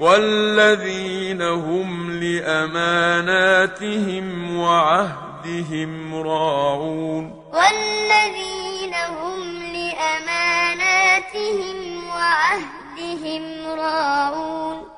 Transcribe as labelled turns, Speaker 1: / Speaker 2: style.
Speaker 1: والذين هم لأماناتهم وعهدهم راعون
Speaker 2: والذين هم لأماناتهم وعهدهم راعون